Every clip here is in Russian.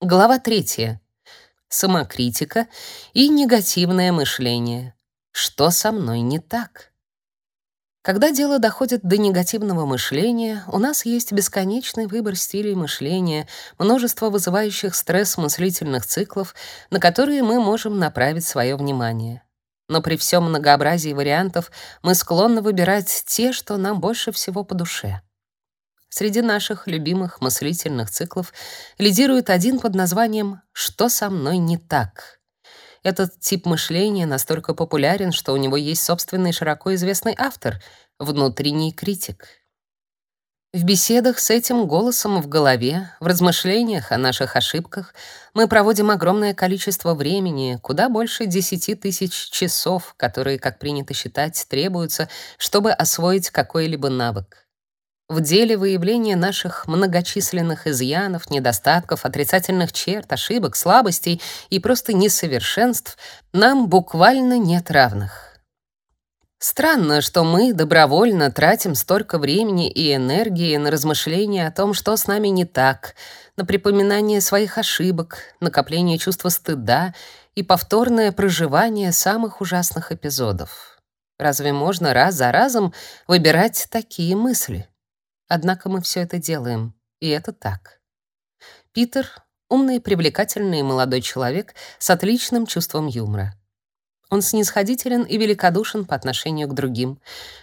Глава третья. Самокритика и негативное мышление. Что со мной не так? Когда дело доходит до негативного мышления, у нас есть бесконечный выбор стилей мышления, множество вызывающих стресс мыслительных циклов, на которые мы можем направить свое внимание. Но при всем многообразии вариантов мы склонны выбирать те, что нам больше всего по душе. Среди наших любимых мыслительных циклов лидирует один под названием «Что со мной не так?». Этот тип мышления настолько популярен, что у него есть собственный широко известный автор — внутренний критик. В беседах с этим голосом в голове, в размышлениях о наших ошибках мы проводим огромное количество времени, куда больше 10 тысяч часов, которые, как принято считать, требуются, чтобы освоить какой-либо навык. В деле выявления наших многочисленных изъянов, недостатков, отрицательных черт, ошибок, слабостей и просто несовершенств нам буквально нет равных. Странно, что мы добровольно тратим столько времени и энергии на размышления о том, что с нами не так, на припоминание своих ошибок, накопление чувства стыда и повторное проживание самых ужасных эпизодов. Разве можно раз за разом выбирать такие мысли? Однако мы все это делаем, и это так. Питер — умный, привлекательный молодой человек с отличным чувством юмора. Он снисходителен и великодушен по отношению к другим.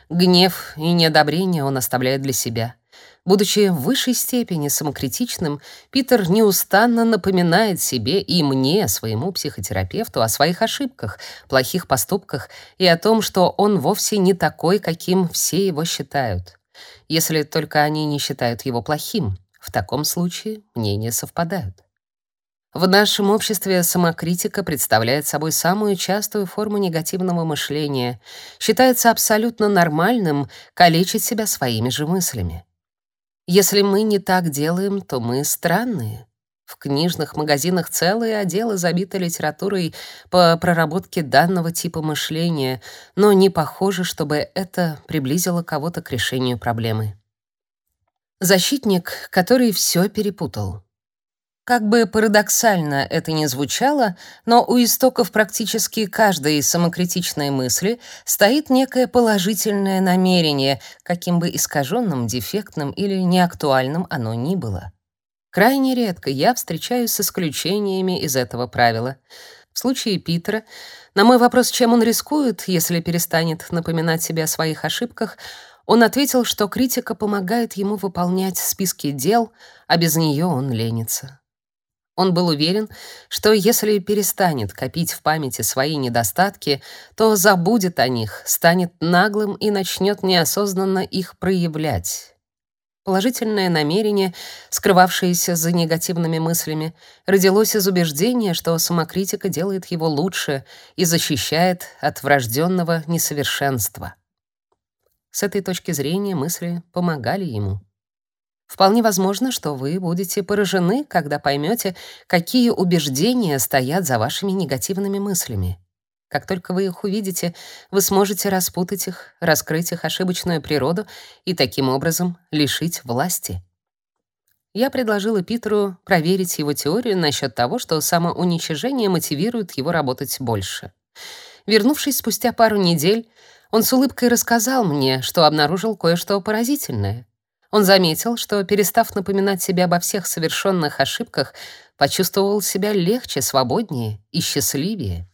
Гнев и неодобрение он оставляет для себя. Будучи в высшей степени самокритичным, Питер неустанно напоминает себе и мне, своему психотерапевту, о своих ошибках, плохих поступках и о том, что он вовсе не такой, каким все его считают если только они не считают его плохим. В таком случае мнения совпадают. В нашем обществе самокритика представляет собой самую частую форму негативного мышления. Считается абсолютно нормальным калечить себя своими же мыслями. Если мы не так делаем, то мы странные. В книжных магазинах целые отделы забиты литературой по проработке данного типа мышления, но не похоже, чтобы это приблизило кого-то к решению проблемы. Защитник, который все перепутал. Как бы парадоксально это ни звучало, но у истоков практически каждой самокритичной мысли стоит некое положительное намерение, каким бы искаженным, дефектным или неактуальным оно ни было. Крайне редко я встречаюсь с исключениями из этого правила. В случае Питера на мой вопрос, чем он рискует, если перестанет напоминать себе о своих ошибках, он ответил, что критика помогает ему выполнять списки дел, а без нее он ленится. Он был уверен, что если перестанет копить в памяти свои недостатки, то забудет о них, станет наглым и начнет неосознанно их проявлять. Положительное намерение, скрывавшееся за негативными мыслями, родилось из убеждения, что самокритика делает его лучше и защищает от врожденного несовершенства. С этой точки зрения мысли помогали ему. Вполне возможно, что вы будете поражены, когда поймете, какие убеждения стоят за вашими негативными мыслями. Как только вы их увидите, вы сможете распутать их, раскрыть их ошибочную природу и таким образом лишить власти. Я предложила Питеру проверить его теорию насчет того, что самоуничижение мотивирует его работать больше. Вернувшись спустя пару недель, он с улыбкой рассказал мне, что обнаружил кое-что поразительное. Он заметил, что, перестав напоминать себе обо всех совершенных ошибках, почувствовал себя легче, свободнее и счастливее.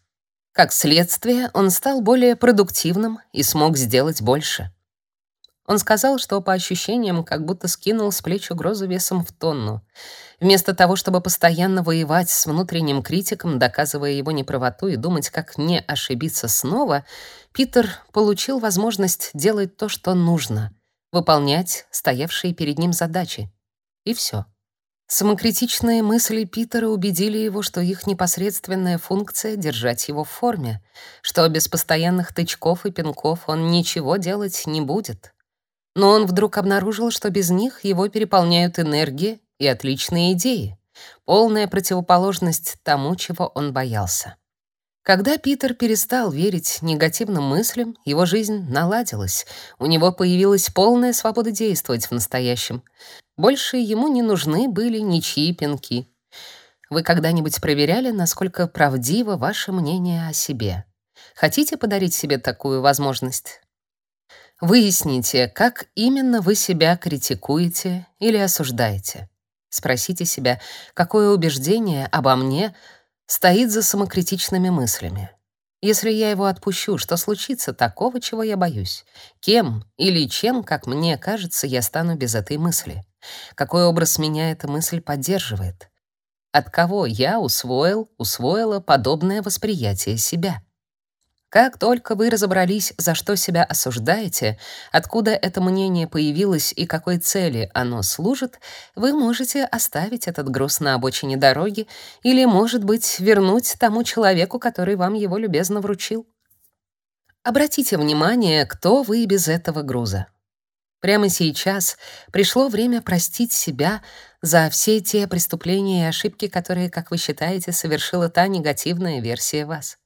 Как следствие, он стал более продуктивным и смог сделать больше. Он сказал, что по ощущениям как будто скинул с плеч угрозу весом в тонну. Вместо того, чтобы постоянно воевать с внутренним критиком, доказывая его неправоту и думать, как не ошибиться снова, Питер получил возможность делать то, что нужно, выполнять стоявшие перед ним задачи. И все. Самокритичные мысли Питера убедили его, что их непосредственная функция — держать его в форме, что без постоянных тычков и пинков он ничего делать не будет. Но он вдруг обнаружил, что без них его переполняют энергия и отличные идеи, полная противоположность тому, чего он боялся. Когда Питер перестал верить негативным мыслям, его жизнь наладилась, у него появилась полная свобода действовать в настоящем. Больше ему не нужны были ничьи пинки. Вы когда-нибудь проверяли, насколько правдиво ваше мнение о себе? Хотите подарить себе такую возможность? Выясните, как именно вы себя критикуете или осуждаете. Спросите себя, какое убеждение обо мне стоит за самокритичными мыслями. Если я его отпущу, что случится такого, чего я боюсь? Кем или чем, как мне кажется, я стану без этой мысли? Какой образ меня эта мысль поддерживает? От кого я усвоил, усвоила подобное восприятие себя? Как только вы разобрались, за что себя осуждаете, откуда это мнение появилось и какой цели оно служит, вы можете оставить этот груз на обочине дороги или, может быть, вернуть тому человеку, который вам его любезно вручил. Обратите внимание, кто вы без этого груза. Прямо сейчас пришло время простить себя за все те преступления и ошибки, которые, как вы считаете, совершила та негативная версия вас.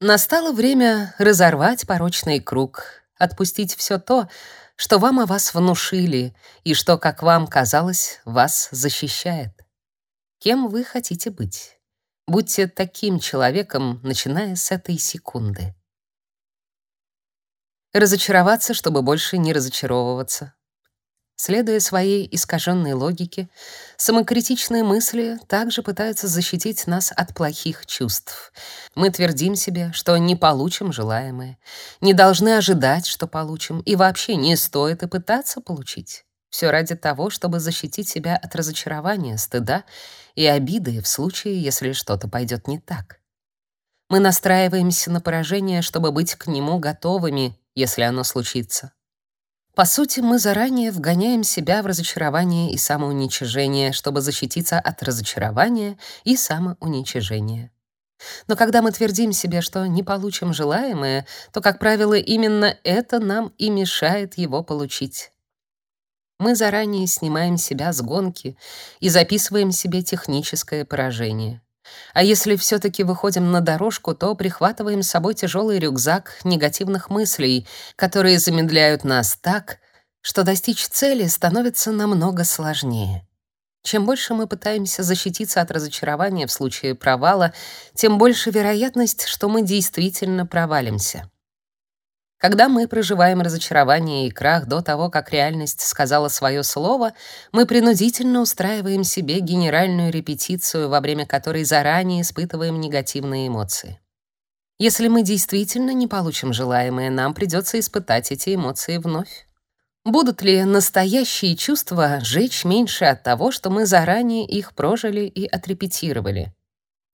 Настало время разорвать порочный круг, отпустить все то, что вам о вас внушили и что, как вам казалось, вас защищает. Кем вы хотите быть? Будьте таким человеком, начиная с этой секунды. Разочароваться, чтобы больше не разочаровываться. Следуя своей искаженной логике, самокритичные мысли также пытаются защитить нас от плохих чувств. Мы твердим себе, что не получим желаемое, не должны ожидать, что получим, и вообще не стоит и пытаться получить. Все ради того, чтобы защитить себя от разочарования, стыда и обиды в случае, если что-то пойдет не так. Мы настраиваемся на поражение, чтобы быть к нему готовыми если оно случится. По сути, мы заранее вгоняем себя в разочарование и самоуничижение, чтобы защититься от разочарования и самоуничижения. Но когда мы твердим себе, что не получим желаемое, то, как правило, именно это нам и мешает его получить. Мы заранее снимаем себя с гонки и записываем себе техническое поражение. А если все-таки выходим на дорожку, то прихватываем с собой тяжелый рюкзак негативных мыслей, которые замедляют нас так, что достичь цели становится намного сложнее. Чем больше мы пытаемся защититься от разочарования в случае провала, тем больше вероятность, что мы действительно провалимся. Когда мы проживаем разочарование и крах до того, как реальность сказала свое слово, мы принудительно устраиваем себе генеральную репетицию, во время которой заранее испытываем негативные эмоции. Если мы действительно не получим желаемое, нам придется испытать эти эмоции вновь. Будут ли настоящие чувства жечь меньше от того, что мы заранее их прожили и отрепетировали?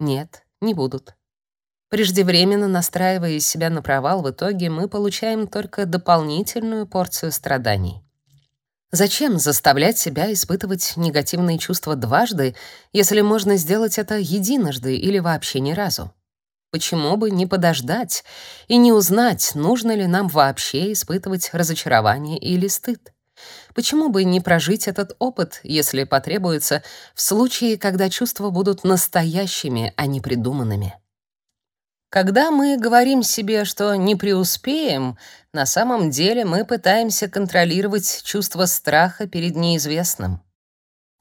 Нет, не будут. Преждевременно настраивая себя на провал, в итоге мы получаем только дополнительную порцию страданий. Зачем заставлять себя испытывать негативные чувства дважды, если можно сделать это единожды или вообще ни разу? Почему бы не подождать и не узнать, нужно ли нам вообще испытывать разочарование или стыд? Почему бы не прожить этот опыт, если потребуется, в случае, когда чувства будут настоящими, а не придуманными? Когда мы говорим себе, что не преуспеем, на самом деле мы пытаемся контролировать чувство страха перед неизвестным.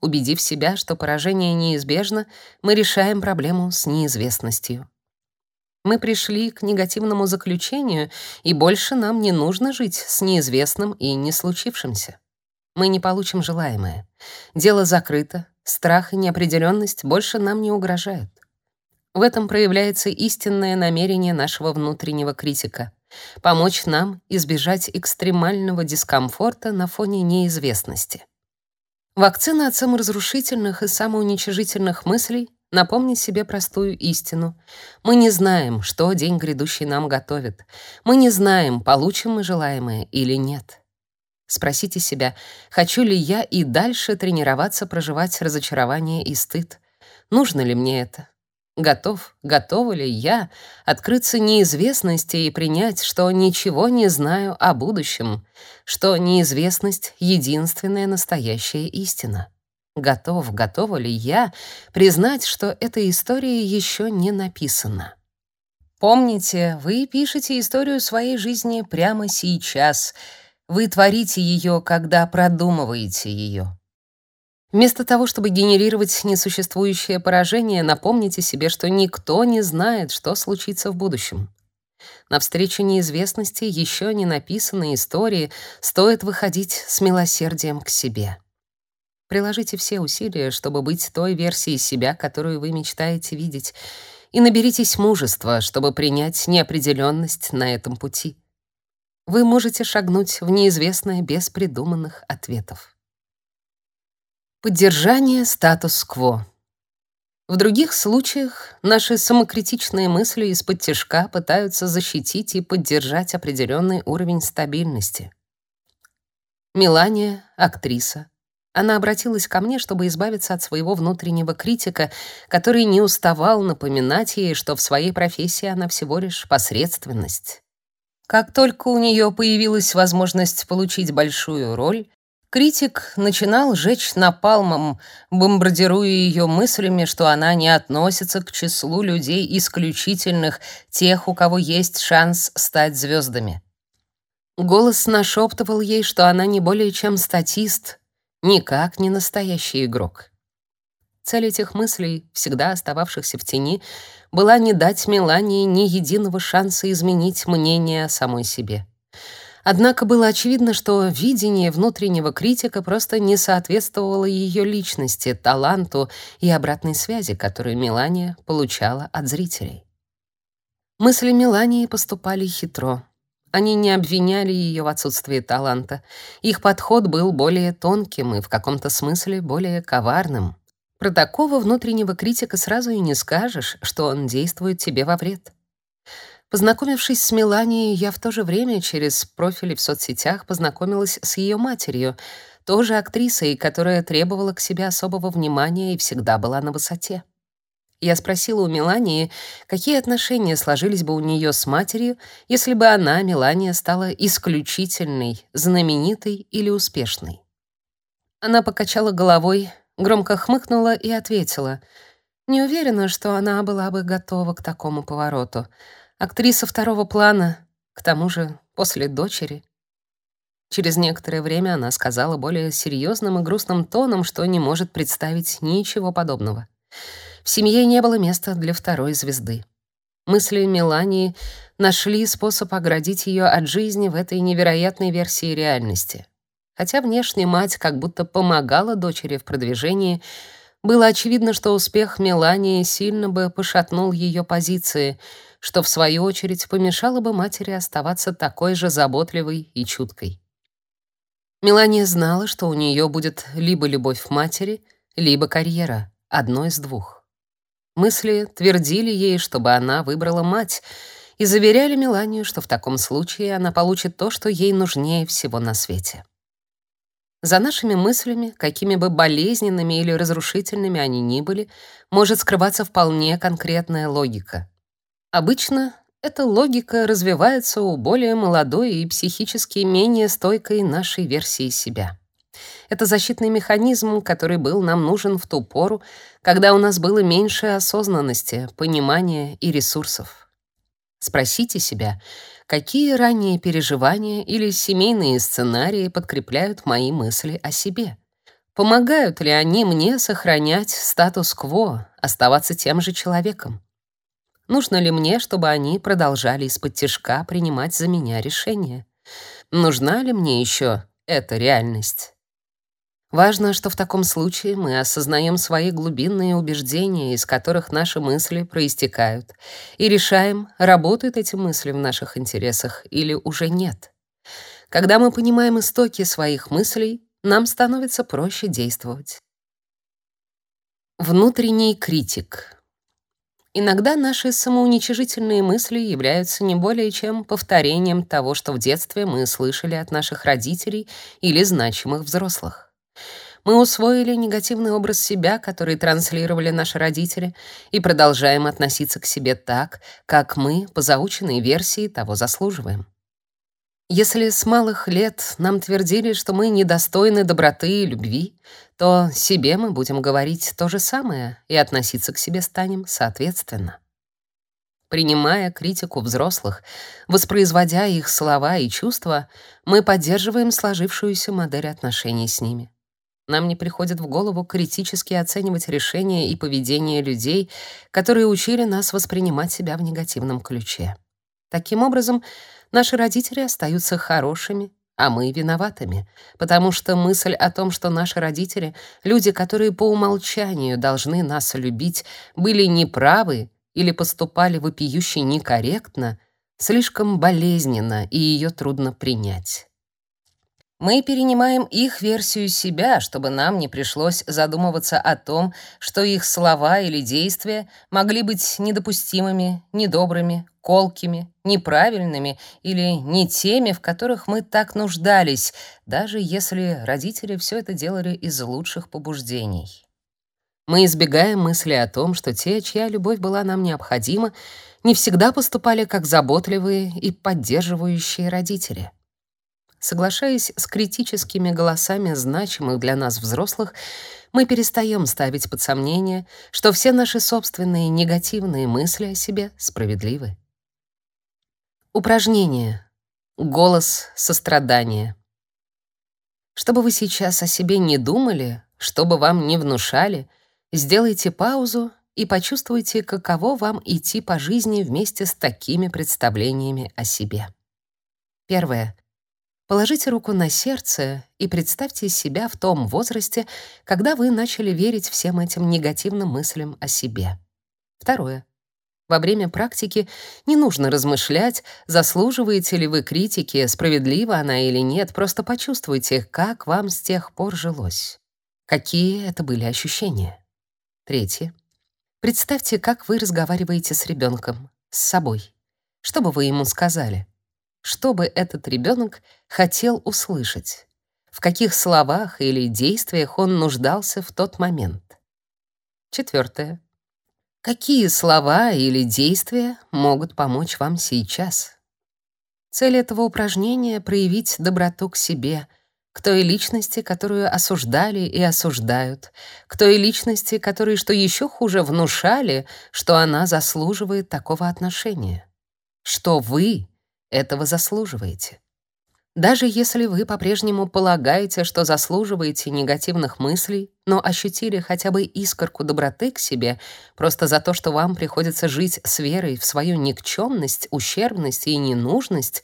Убедив себя, что поражение неизбежно, мы решаем проблему с неизвестностью. Мы пришли к негативному заключению, и больше нам не нужно жить с неизвестным и не случившимся. Мы не получим желаемое. Дело закрыто, страх и неопределенность больше нам не угрожают. В этом проявляется истинное намерение нашего внутреннего критика — помочь нам избежать экстремального дискомфорта на фоне неизвестности. Вакцина от саморазрушительных и самоуничижительных мыслей напомнит себе простую истину. Мы не знаем, что день грядущий нам готовит. Мы не знаем, получим мы желаемое или нет. Спросите себя, хочу ли я и дальше тренироваться проживать разочарование и стыд? Нужно ли мне это? Готов, готова ли я открыться неизвестности и принять, что ничего не знаю о будущем, что неизвестность — единственная настоящая истина? Готов, готова ли я признать, что эта история еще не написана? Помните, вы пишете историю своей жизни прямо сейчас. Вы творите ее, когда продумываете ее. Вместо того, чтобы генерировать несуществующее поражение, напомните себе, что никто не знает, что случится в будущем. Навстречу неизвестности еще не написанной истории стоит выходить с милосердием к себе. Приложите все усилия, чтобы быть той версией себя, которую вы мечтаете видеть, и наберитесь мужества, чтобы принять неопределенность на этом пути. Вы можете шагнуть в неизвестное без придуманных ответов. Поддержание статус-кво. В других случаях наши самокритичные мысли из-под тяжка пытаются защитить и поддержать определенный уровень стабильности. Мелания — актриса. Она обратилась ко мне, чтобы избавиться от своего внутреннего критика, который не уставал напоминать ей, что в своей профессии она всего лишь посредственность. Как только у нее появилась возможность получить большую роль, Критик начинал жечь напалмом, бомбардируя ее мыслями, что она не относится к числу людей исключительных, тех, у кого есть шанс стать звездами. Голос нашептывал ей, что она не более чем статист, никак не настоящий игрок. Цель этих мыслей, всегда остававшихся в тени, была не дать Мелании ни единого шанса изменить мнение о самой себе. Однако было очевидно, что видение внутреннего критика просто не соответствовало ее личности, таланту и обратной связи, которую Мелания получала от зрителей. Мысли Мелании поступали хитро. Они не обвиняли ее в отсутствии таланта. Их подход был более тонким и в каком-то смысле более коварным. Про такого внутреннего критика сразу и не скажешь, что он действует тебе во вред. Познакомившись с Меланией, я в то же время через профили в соцсетях познакомилась с ее матерью, тоже актрисой, которая требовала к себе особого внимания и всегда была на высоте. Я спросила у Мелании, какие отношения сложились бы у нее с матерью, если бы она, Мелания, стала исключительной, знаменитой или успешной. Она покачала головой, громко хмыкнула и ответила: "Не уверена, что она была бы готова к такому повороту. Актриса второго плана, к тому же после дочери. Через некоторое время она сказала более серьезным и грустным тоном, что не может представить ничего подобного. В семье не было места для второй звезды. Мысли Мелании нашли способ оградить ее от жизни в этой невероятной версии реальности. Хотя внешне мать как будто помогала дочери в продвижении, было очевидно, что успех Мелании сильно бы пошатнул ее позиции — что в свою очередь помешало бы матери оставаться такой же заботливой и чуткой. Мелания знала, что у нее будет либо любовь матери, либо карьера, одно из двух. Мысли твердили ей, чтобы она выбрала мать, и заверяли Меланию, что в таком случае она получит то, что ей нужнее всего на свете. За нашими мыслями, какими бы болезненными или разрушительными они ни были, может скрываться вполне конкретная логика. Обычно эта логика развивается у более молодой и психически менее стойкой нашей версии себя. Это защитный механизм, который был нам нужен в ту пору, когда у нас было меньше осознанности, понимания и ресурсов. Спросите себя, какие ранние переживания или семейные сценарии подкрепляют мои мысли о себе? Помогают ли они мне сохранять статус-кво, оставаться тем же человеком? Нужно ли мне, чтобы они продолжали из-под тяжка принимать за меня решения? Нужна ли мне еще эта реальность? Важно, что в таком случае мы осознаем свои глубинные убеждения, из которых наши мысли проистекают, и решаем, работают эти мысли в наших интересах или уже нет. Когда мы понимаем истоки своих мыслей, нам становится проще действовать. Внутренний критик. Иногда наши самоуничижительные мысли являются не более чем повторением того, что в детстве мы слышали от наших родителей или значимых взрослых. Мы усвоили негативный образ себя, который транслировали наши родители, и продолжаем относиться к себе так, как мы по заученной версии того заслуживаем. Если с малых лет нам твердили, что мы недостойны доброты и любви, то себе мы будем говорить то же самое и относиться к себе станем соответственно. Принимая критику взрослых, воспроизводя их слова и чувства, мы поддерживаем сложившуюся модель отношений с ними. Нам не приходит в голову критически оценивать решения и поведение людей, которые учили нас воспринимать себя в негативном ключе. Таким образом, наши родители остаются хорошими, а мы виноватыми, потому что мысль о том, что наши родители, люди, которые по умолчанию должны нас любить, были неправы или поступали вопиюще некорректно, слишком болезненна, и ее трудно принять. Мы перенимаем их версию себя, чтобы нам не пришлось задумываться о том, что их слова или действия могли быть недопустимыми, недобрыми, колкими, неправильными или не теми, в которых мы так нуждались, даже если родители все это делали из лучших побуждений. Мы избегаем мысли о том, что те, чья любовь была нам необходима, не всегда поступали как заботливые и поддерживающие родители. Соглашаясь с критическими голосами значимых для нас взрослых, мы перестаем ставить под сомнение, что все наши собственные негативные мысли о себе справедливы. Упражнение. Голос сострадания. Что бы вы сейчас о себе не думали, что бы вам не внушали, сделайте паузу и почувствуйте, каково вам идти по жизни вместе с такими представлениями о себе. Первое. Положите руку на сердце и представьте себя в том возрасте, когда вы начали верить всем этим негативным мыслям о себе. Второе. Во время практики не нужно размышлять, заслуживаете ли вы критики, справедлива она или нет, просто почувствуйте, как вам с тех пор жилось. Какие это были ощущения. Третье. Представьте, как вы разговариваете с ребенком, с собой. Что бы вы ему сказали? Что бы этот ребенок хотел услышать? В каких словах или действиях он нуждался в тот момент? Четвертое. Какие слова или действия могут помочь вам сейчас? Цель этого упражнения — проявить доброту к себе, к той личности, которую осуждали и осуждают, к той личности, которой, что еще хуже, внушали, что она заслуживает такого отношения. Что вы этого заслуживаете. Даже если вы по-прежнему полагаете, что заслуживаете негативных мыслей, но ощутили хотя бы искорку доброты к себе просто за то, что вам приходится жить с верой в свою никчемность, ущербность и ненужность,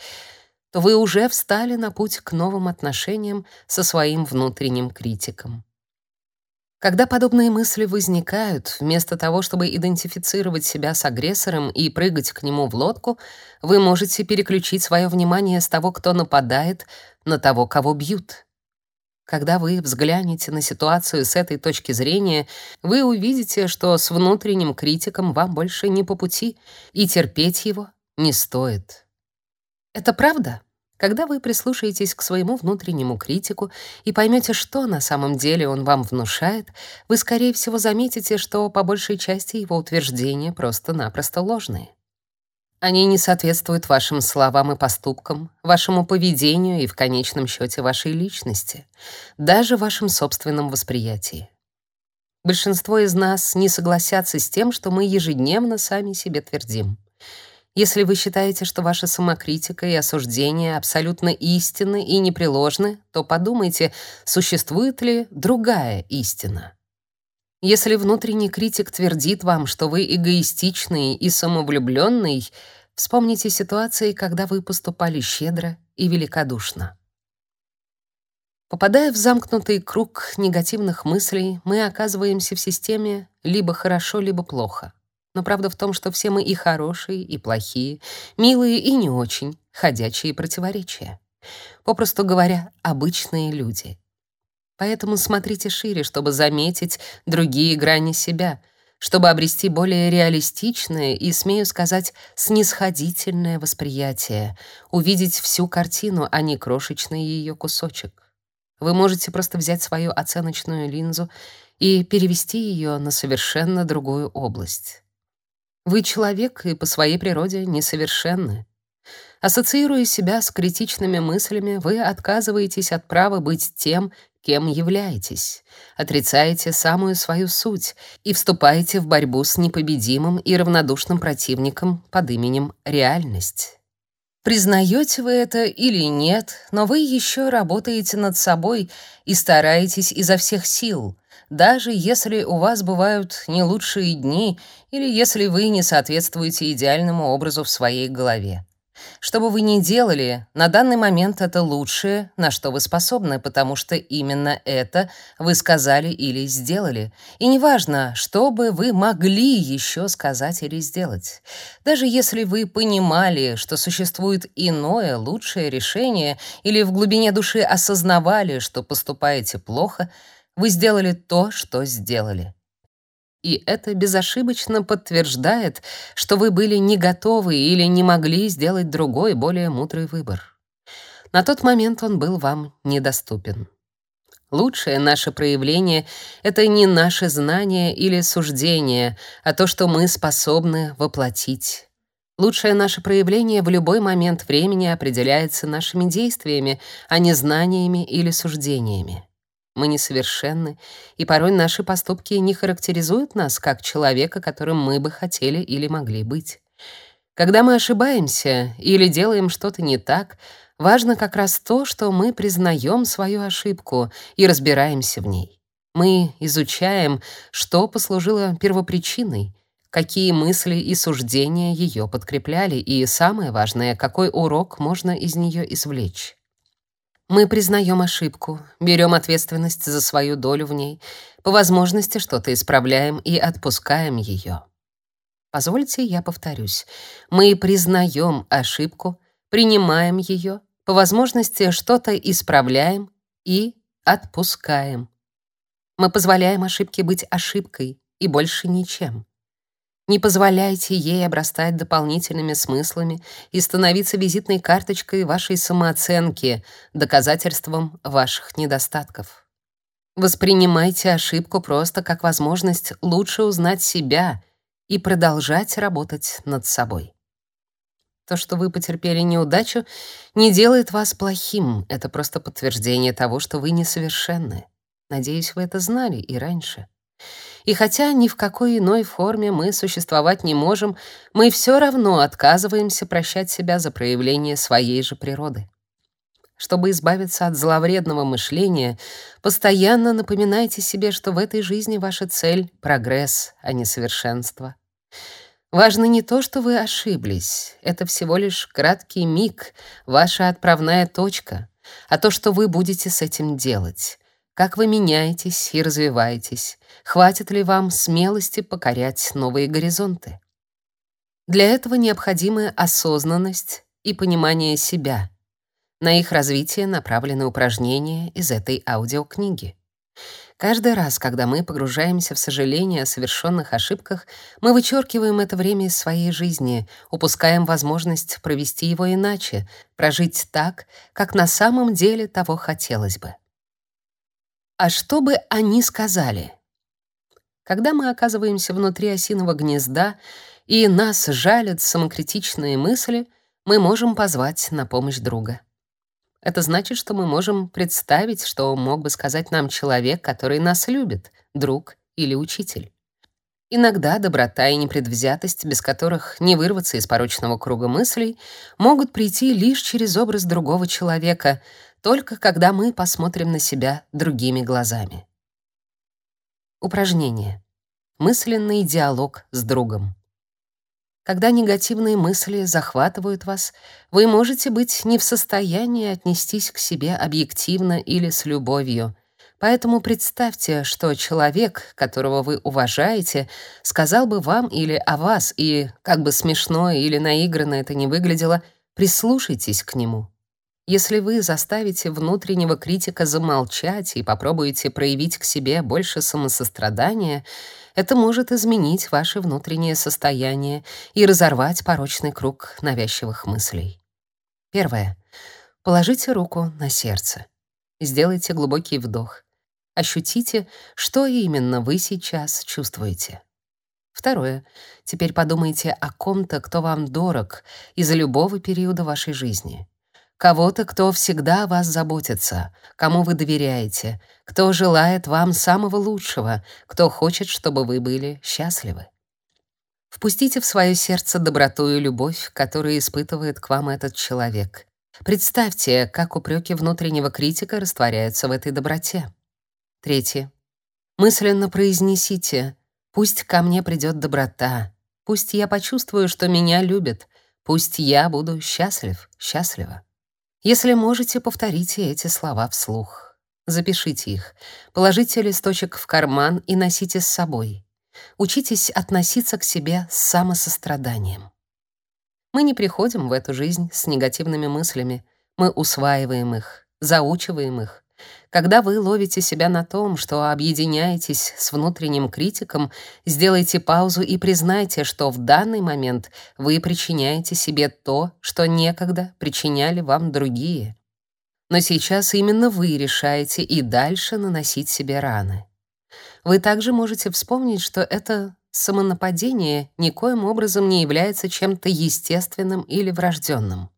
то вы уже встали на путь к новым отношениям со своим внутренним критиком. Когда подобные мысли возникают, вместо того, чтобы идентифицировать себя с агрессором и прыгать к нему в лодку, вы можете переключить свое внимание с того, кто нападает, на того, кого бьют. Когда вы взглянете на ситуацию с этой точки зрения, вы увидите, что с внутренним критиком вам больше не по пути, и терпеть его не стоит. Это правда? Когда вы прислушаетесь к своему внутреннему критику и поймете, что на самом деле он вам внушает, вы, скорее всего, заметите, что по большей части его утверждения просто-напросто ложные. Они не соответствуют вашим словам и поступкам, вашему поведению и в конечном счете вашей личности, даже вашем собственном восприятии. Большинство из нас не согласятся с тем, что мы ежедневно сами себе твердим. Если вы считаете, что ваша самокритика и осуждение абсолютно истинны и непреложны, то подумайте, существует ли другая истина. Если внутренний критик твердит вам, что вы эгоистичный и самовлюбленный, вспомните ситуации, когда вы поступали щедро и великодушно. Попадая в замкнутый круг негативных мыслей, мы оказываемся в системе либо хорошо, либо плохо. Но правда в том, что все мы и хорошие, и плохие, милые и не очень, ходячие противоречия. Попросту говоря, обычные люди. Поэтому смотрите шире, чтобы заметить другие грани себя, чтобы обрести более реалистичное и, смею сказать, снисходительное восприятие, увидеть всю картину, а не крошечный ее кусочек. Вы можете просто взять свою оценочную линзу и перевести ее на совершенно другую область. Вы человек и по своей природе несовершенны. Ассоциируя себя с критичными мыслями, вы отказываетесь от права быть тем, кем являетесь, отрицаете самую свою суть и вступаете в борьбу с непобедимым и равнодушным противником под именем реальность. Признаете вы это или нет, но вы еще работаете над собой и стараетесь изо всех сил, даже если у вас бывают не лучшие дни или если вы не соответствуете идеальному образу в своей голове. Что бы вы ни делали, на данный момент это лучшее, на что вы способны, потому что именно это вы сказали или сделали. И неважно, что бы вы могли еще сказать или сделать. Даже если вы понимали, что существует иное, лучшее решение, или в глубине души осознавали, что поступаете плохо, вы сделали то, что сделали. И это безошибочно подтверждает, что вы были не готовы или не могли сделать другой, более мудрый выбор. На тот момент он был вам недоступен. Лучшее наше проявление — это не наше знание или суждение, а то, что мы способны воплотить. Лучшее наше проявление в любой момент времени определяется нашими действиями, а не знаниями или суждениями. Мы несовершенны, и порой наши поступки не характеризуют нас как человека, которым мы бы хотели или могли быть. Когда мы ошибаемся или делаем что-то не так, важно как раз то, что мы признаем свою ошибку и разбираемся в ней. Мы изучаем, что послужило первопричиной, какие мысли и суждения ее подкрепляли, и самое важное, какой урок можно из нее извлечь. Мы признаем ошибку, берем ответственность за свою долю в ней, по возможности что-то исправляем и отпускаем ее. Позвольте, я повторюсь. Мы признаем ошибку, принимаем ее, по возможности что-то исправляем и отпускаем. Мы позволяем ошибке быть ошибкой и больше ничем. Не позволяйте ей обрастать дополнительными смыслами и становиться визитной карточкой вашей самооценки, доказательством ваших недостатков. Воспринимайте ошибку просто как возможность лучше узнать себя и продолжать работать над собой. То, что вы потерпели неудачу, не делает вас плохим. Это просто подтверждение того, что вы несовершенны. Надеюсь, вы это знали и раньше. И хотя ни в какой иной форме мы существовать не можем, мы все равно отказываемся прощать себя за проявление своей же природы. Чтобы избавиться от зловредного мышления, постоянно напоминайте себе, что в этой жизни ваша цель — прогресс, а не совершенство. Важно не то, что вы ошиблись, это всего лишь краткий миг, ваша отправная точка, а то, что вы будете с этим делать. Как вы меняетесь и развиваетесь? Хватит ли вам смелости покорять новые горизонты? Для этого необходимы осознанность и понимание себя. На их развитие направлены упражнения из этой аудиокниги. Каждый раз, когда мы погружаемся в сожаление о совершенных ошибках, мы вычеркиваем это время из своей жизни, упускаем возможность провести его иначе, прожить так, как на самом деле того хотелось бы. А что бы они сказали? Когда мы оказываемся внутри осиного гнезда и нас жалят самокритичные мысли, мы можем позвать на помощь друга. Это значит, что мы можем представить, что мог бы сказать нам человек, который нас любит, друг или учитель. Иногда доброта и непредвзятость, без которых не вырваться из порочного круга мыслей, могут прийти лишь через образ другого человека, только когда мы посмотрим на себя другими глазами. Упражнение. Мысленный диалог с другом. Когда негативные мысли захватывают вас, вы можете быть не в состоянии отнестись к себе объективно или с любовью. Поэтому представьте, что человек, которого вы уважаете, сказал бы вам или о вас, и, как бы смешно или наигранно это ни выглядело, прислушайтесь к нему. Если вы заставите внутреннего критика замолчать и попробуете проявить к себе больше самосострадания, это может изменить ваше внутреннее состояние и разорвать порочный круг навязчивых мыслей. Первое. Положите руку на сердце. Сделайте глубокий вдох. Ощутите, что именно вы сейчас чувствуете. Второе. Теперь подумайте о ком-то, кто вам дорог из любого периода вашей жизни кого-то, кто всегда о вас заботится, кому вы доверяете, кто желает вам самого лучшего, кто хочет, чтобы вы были счастливы. Впустите в свое сердце доброту и любовь, которые испытывает к вам этот человек. Представьте, как упреки внутреннего критика растворяются в этой доброте. Третье. Мысленно произнесите «Пусть ко мне придет доброта, пусть я почувствую, что меня любят, пусть я буду счастлив, счастлива». Если можете, повторите эти слова вслух. Запишите их, положите листочек в карман и носите с собой. Учитесь относиться к себе с самосостраданием. Мы не приходим в эту жизнь с негативными мыслями, мы усваиваем их, заучиваем их. Когда вы ловите себя на том, что объединяетесь с внутренним критиком, сделайте паузу и признайте, что в данный момент вы причиняете себе то, что некогда причиняли вам другие. Но сейчас именно вы решаете и дальше наносить себе раны. Вы также можете вспомнить, что это самонападение никоим образом не является чем-то естественным или врожденным.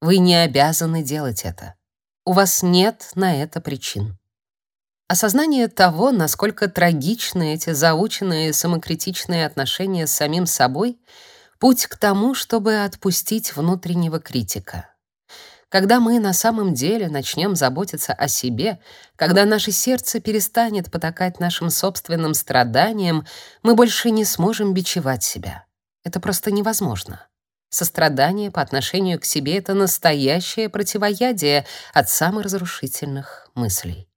Вы не обязаны делать это. У вас нет на это причин. Осознание того, насколько трагичны эти заученные самокритичные отношения с самим собой — путь к тому, чтобы отпустить внутреннего критика. Когда мы на самом деле начнем заботиться о себе, когда наше сердце перестанет потакать нашим собственным страданиям, мы больше не сможем бичевать себя. Это просто невозможно. Сострадание по отношению к себе — это настоящее противоядие от самых разрушительных мыслей.